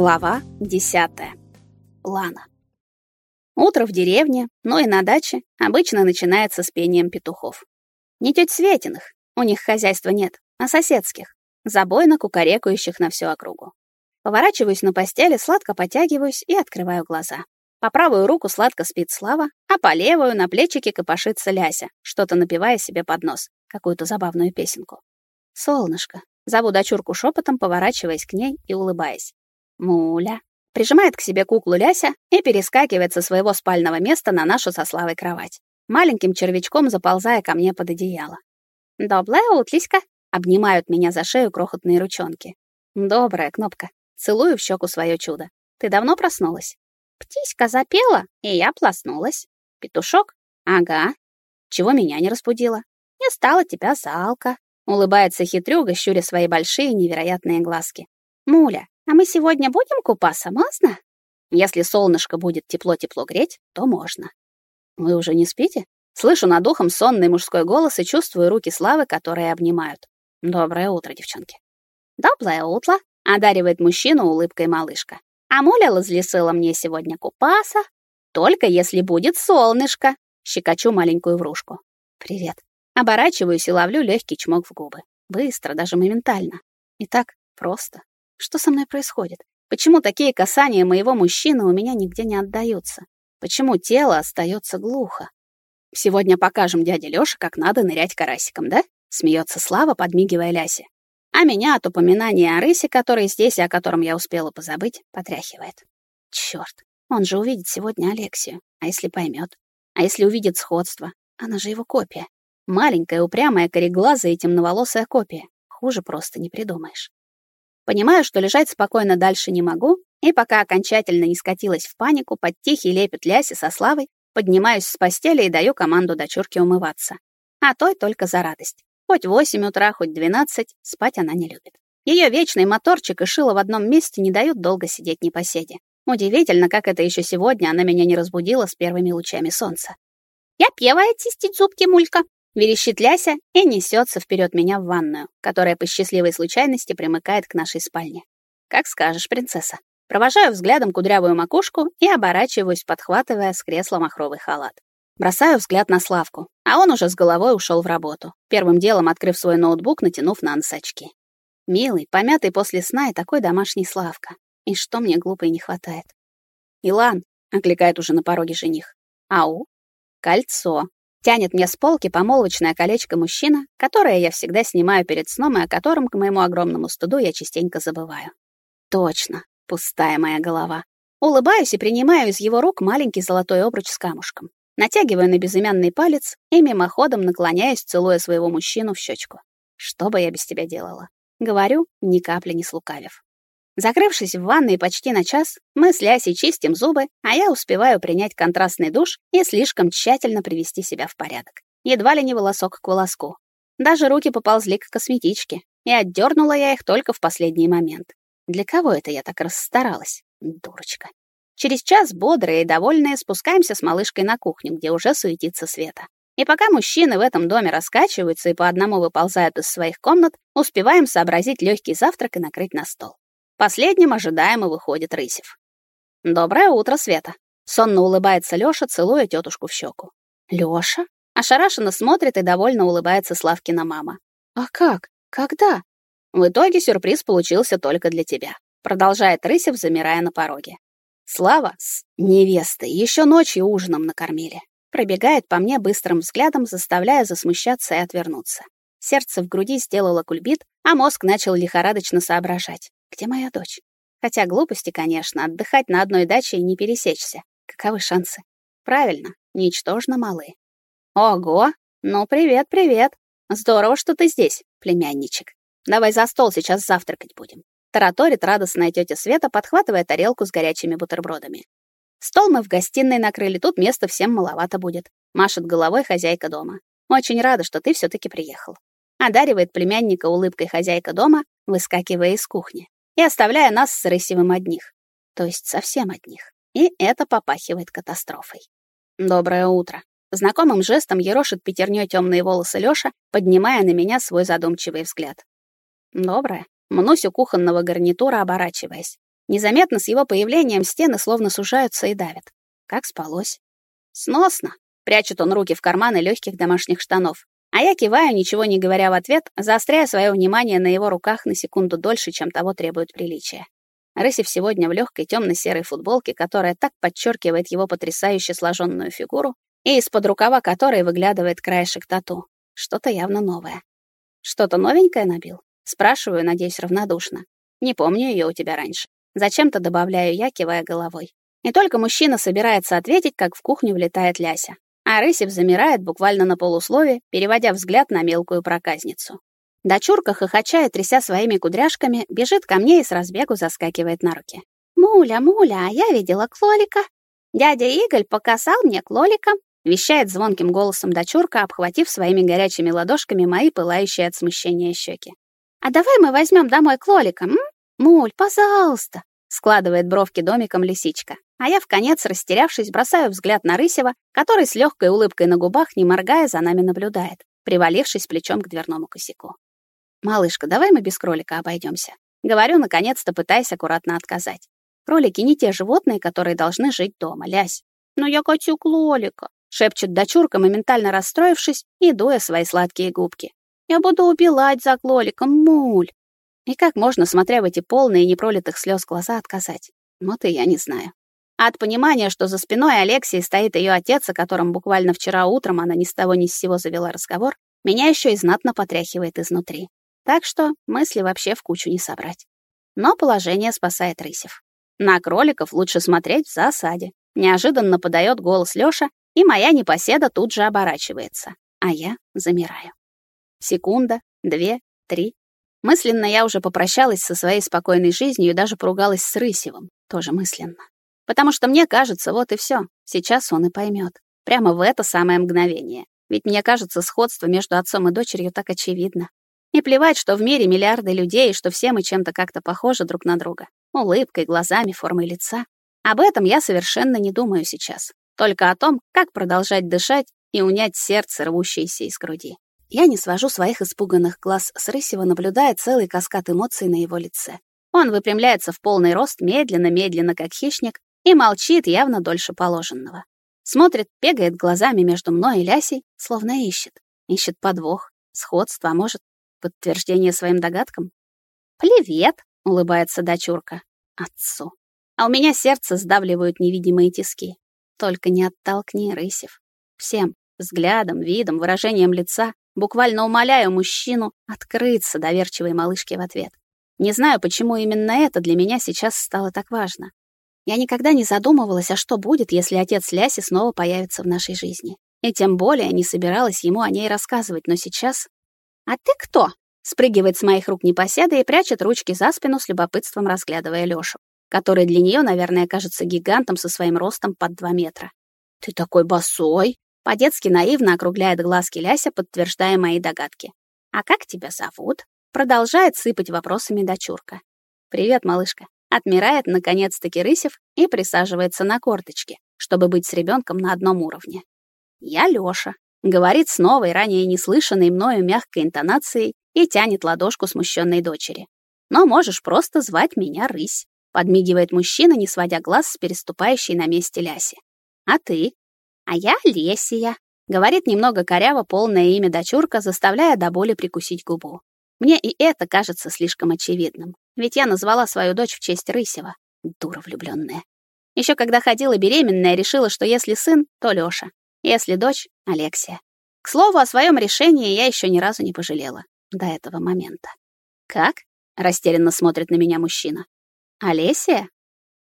Глава десятая. Лана. Утро в деревне, но и на даче обычно начинается с пением петухов. Не тёть Светиных, у них хозяйства нет, а соседских, забойно кукарекающих на всю округу. Поворачиваюсь на постели, сладко потягиваюсь и открываю глаза. По правую руку сладко спит Слава, а по левую на плечике копошится Ляся, что-то напевая себе под нос, какую-то забавную песенку. «Солнышко», — зову дочурку шепотом, поворачиваясь к ней и улыбаясь. Муля. Прижимает к себе куклу Ляся и перескакивает со своего спального места на нашу со Славой кровать, маленьким червячком заползая ко мне под одеяло. «Добрая утлиська!» — обнимают меня за шею крохотные ручонки. «Добрая кнопка!» — целую в щеку свое чудо. «Ты давно проснулась?» «Птиська запела, и я проснулась. Петушок? Ага. Чего меня не разбудила? Не стала тебя залка!» — улыбается хитрюга, щуря свои большие невероятные глазки. «Муля, а мы сегодня будем купаться, можно? Если солнышко будет тепло-тепло греть, то можно. Вы уже не спите? Слышу над ухом сонный мужской голос и чувствую руки Славы, которые обнимают. Доброе утро, девчонки. Доброе утро, одаривает мужчину улыбкой малышка. А Муля разлесила мне сегодня купаться, только если будет солнышко. Щекочу маленькую врушку. Привет. Оборачиваюсь и ловлю легкий чмок в губы. Быстро, даже моментально. И так просто. Что со мной происходит? Почему такие касания моего мужчины у меня нигде не отдаются? Почему тело остается глухо? Сегодня покажем дяде Лёше, как надо нырять карасиком, да? Смеется Слава, подмигивая Лясе. А меня от упоминания о рысе, который здесь и о котором я успела позабыть, потряхивает. Чёрт, он же увидит сегодня Алексию. А если поймет? А если увидит сходство? Она же его копия. Маленькая, упрямая, кореглазая и темноволосая копия. Хуже просто не придумаешь. Понимаю, что лежать спокойно дальше не могу, и пока окончательно не скатилась в панику, под тихий лепет Ляси со Славой, поднимаюсь с постели и даю команду дочурке умываться. А той только за радость. Хоть 8 утра, хоть 12, спать она не любит. Ее вечный моторчик и шило в одном месте не дают долго сидеть непоседе. Удивительно, как это еще сегодня она меня не разбудила с первыми лучами солнца. «Я певая чистить зубки, Мулька», Верещит Ляся и несется вперед меня в ванную, которая по счастливой случайности примыкает к нашей спальне. Как скажешь, принцесса. Провожаю взглядом кудрявую макушку и оборачиваюсь, подхватывая с кресла махровый халат. Бросаю взгляд на Славку, а он уже с головой ушел в работу, первым делом открыв свой ноутбук, натянув на нос очки. Милый, помятый после сна и такой домашний Славка. И что мне глупой не хватает? «Илан», — окликает уже на пороге жених. «Ау». «Кольцо», Тянет мне с полки помолвочное колечко мужчина, которое я всегда снимаю перед сном и о котором, к моему огромному студу, я частенько забываю. Точно, пустая моя голова. Улыбаюсь и принимаю из его рук маленький золотой обруч с камушком. Натягиваю на безымянный палец и мимоходом наклоняюсь, целуя своего мужчину в щечку. Что бы я без тебя делала? Говорю, ни капли не слукавив. Закрывшись в ванной почти на час, мы с Лясей чистим зубы, а я успеваю принять контрастный душ и слишком тщательно привести себя в порядок. Едва ли не волосок к волоску. Даже руки поползли к косметичке, и отдернула я их только в последний момент. Для кого это я так расстаралась? Дурочка. Через час, бодрые и довольные, спускаемся с малышкой на кухню, где уже суетится Света. И пока мужчины в этом доме раскачиваются и по одному выползают из своих комнат, успеваем сообразить легкий завтрак и накрыть на стол. Последним ожидаемо выходит Рысев. «Доброе утро, Света!» Сонно улыбается Лёша, целуя тетушку в щеку. «Лёша?» Ошарашенно смотрит и довольно улыбается Славкина мама. «А как? Когда?» «В итоге сюрприз получился только для тебя», продолжает Рысев, замирая на пороге. Слава с невестой еще ночью ужином накормили. Пробегает по мне быстрым взглядом, заставляя засмущаться и отвернуться. Сердце в груди сделало кульбит, а мозг начал лихорадочно соображать. Где моя дочь? Хотя глупости, конечно, отдыхать на одной даче и не пересечься. Каковы шансы? Правильно, ничтожно малы. Ого! Ну, привет-привет! Здорово, что ты здесь, племянничек. Давай за стол, сейчас завтракать будем. Тараторит радостная тетя Света, подхватывая тарелку с горячими бутербродами. Стол мы в гостиной накрыли, тут места всем маловато будет. Машет головой хозяйка дома. Очень рада, что ты все таки приехал. Одаривает племянника улыбкой хозяйка дома, выскакивая из кухни и оставляя нас с Рысевым одних. То есть совсем одних. И это попахивает катастрофой. Доброе утро. Знакомым жестом ерошит пятерней темные волосы Лёша, поднимая на меня свой задумчивый взгляд. Доброе. Мнусь у кухонного гарнитура, оборачиваясь. Незаметно с его появлением стены словно сужаются и давят. Как спалось? Сносно. Прячет он руки в карманы легких домашних штанов. А я киваю, ничего не говоря в ответ, заостряя свое внимание на его руках на секунду дольше, чем того требует приличия. Рысев сегодня в легкой темно-серой футболке, которая так подчеркивает его потрясающе сложенную фигуру, и из-под рукава которой выглядывает краешек тату. Что-то явно новое. Что-то новенькое набил? Спрашиваю, надеюсь, равнодушно. Не помню ее у тебя раньше. Зачем-то добавляю я, кивая головой. И только мужчина собирается ответить, как в кухню влетает Ляся. А Рысев замирает буквально на полуслове, переводя взгляд на мелкую проказницу. Дочурка, хохоча и тряся своими кудряшками, бежит ко мне и с разбегу заскакивает на руки. «Муля, муля, а я видела клолика. Дядя Игорь показал мне клолика», вещает звонким голосом дочурка, обхватив своими горячими ладошками мои пылающие от смущения щеки. «А давай мы возьмем домой клолика, м? Муль, пожалуйста!» Складывает бровки домиком лисичка. А я, в конец растерявшись, бросаю взгляд на Рысева, который с легкой улыбкой на губах, не моргая, за нами наблюдает, привалившись плечом к дверному косяку. «Малышка, давай мы без кролика обойдемся. Говорю, наконец-то пытаясь аккуратно отказать. Кролики не те животные, которые должны жить дома, лясь. «Но я хочу кролика», — шепчет дочурка, моментально расстроившись и дуя свои сладкие губки. «Я буду убивать за кроликом, муль». И как можно, смотря в эти полные непролитых слез глаза, отказать? Вот и я не знаю. От понимания, что за спиной Алексии стоит ее отец, о котором буквально вчера утром она ни с того ни с сего завела разговор, меня еще и знатно потряхивает изнутри. Так что мысли вообще в кучу не собрать. Но положение спасает Рысев. На кроликов лучше смотреть в засаде. Неожиданно подает голос Лёша, и моя непоседа тут же оборачивается, а я замираю. Секунда, две, три. Мысленно я уже попрощалась со своей спокойной жизнью и даже поругалась с Рысевым, тоже мысленно. Потому что мне кажется, вот и все. Сейчас он и поймет. Прямо в это самое мгновение. Ведь мне кажется, сходство между отцом и дочерью так очевидно. И плевать, что в мире миллиарды людей, и что все мы чем-то как-то похожи друг на друга. Улыбкой, глазами, формой лица. Об этом я совершенно не думаю сейчас. Только о том, как продолжать дышать и унять сердце, рвущееся из груди. Я не свожу своих испуганных глаз с Рысева, наблюдая целый каскад эмоций на его лице. Он выпрямляется в полный рост, медленно-медленно, как хищник, и молчит явно дольше положенного. Смотрит, бегает глазами между мной и Лясей, словно ищет. Ищет подвох, сходство, а может, Подтверждение своим догадкам? «Привет!» — улыбается дочурка. Отцу. А у меня сердце сдавливают невидимые тиски. Только не оттолкни, Рысев. Всем, взглядом, видом, выражением лица, буквально умоляю мужчину открыться доверчивой малышке в ответ. Не знаю, почему именно это для меня сейчас стало так важно. Я никогда не задумывалась, а что будет, если отец Ляси снова появится в нашей жизни. И тем более не собиралась ему о ней рассказывать, но сейчас «А ты кто?» — спрыгивает с моих рук непоседа и прячет ручки за спину с любопытством, разглядывая Лёшу, который для неё, наверное, кажется гигантом со своим ростом под два метра. «Ты такой босой!» — по-детски наивно округляет глазки Ляся, подтверждая мои догадки. «А как тебя зовут?» — продолжает сыпать вопросами дочурка. «Привет, малышка!» — отмирает наконец-таки Рысев и присаживается на корточки, чтобы быть с ребёнком на одном уровне. «Я Лёша», Говорит с новой, ранее неслышанной мною мягкой интонацией и тянет ладошку смущенной дочери. «Но можешь просто звать меня Рысь», — подмигивает мужчина, не сводя глаз с переступающей на месте Ляси. «А ты?» «А я Лесия», — говорит немного коряво полное имя дочурка, заставляя до боли прикусить губу. Мне и это кажется слишком очевидным, ведь я назвала свою дочь в честь Рысева. Дура влюбленная. Еще когда ходила беременная, решила, что если сын, то Лёша, если дочь — Алексия. К слову, о своем решении я еще ни разу не пожалела до этого момента. «Как?» — растерянно смотрит на меня мужчина. «Олесия?»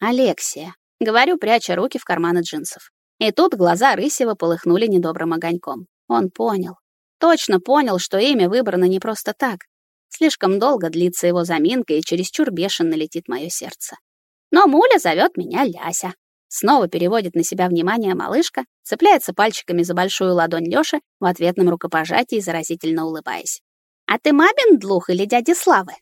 «Алексия», — говорю, пряча руки в карманы джинсов. И тут глаза Рысева полыхнули недобрым огоньком. Он понял. Точно понял, что имя выбрано не просто так. Слишком долго длится его заминка, и чересчур бешено летит мое сердце. Но Муля зовет меня Ляся. Снова переводит на себя внимание малышка, цепляется пальчиками за большую ладонь Лёши в ответном рукопожатии, заразительно улыбаясь. «А ты мамин длух или дяди Славы?»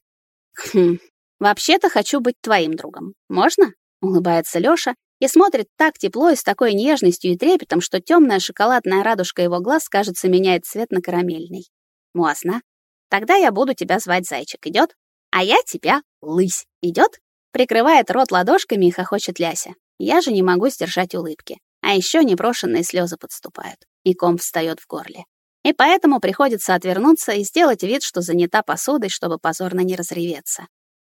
«Хм, вообще-то хочу быть твоим другом. Можно?» — улыбается Лёша и смотрит так тепло и с такой нежностью и трепетом, что темная шоколадная радужка его глаз, кажется, меняет цвет на карамельный. «Можно. Тогда я буду тебя звать Зайчик. Идёт? А я тебя Лысь. Идёт?» Прикрывает рот ладошками и хохочет Ляся. Я же не могу сдержать улыбки. А еще непрошенные слезы подступают, и ком встает в горле. И поэтому приходится отвернуться и сделать вид, что занята посудой, чтобы позорно не разреветься.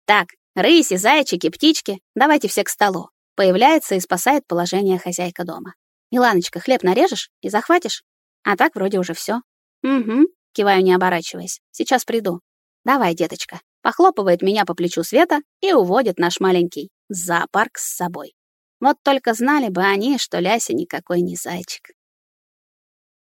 Так, рыси, зайчики, птички, давайте все к столу. Появляется и спасает положение хозяйка дома. Иланочка, хлеб нарежешь и захватишь? А так вроде уже все. Угу, киваю, не оборачиваясь. Сейчас приду. Давай, деточка. Похлопывает меня по плечу Света и уводит наш маленький зоопарк с собой. Вот только знали бы они, что Ляся никакой не зайчик.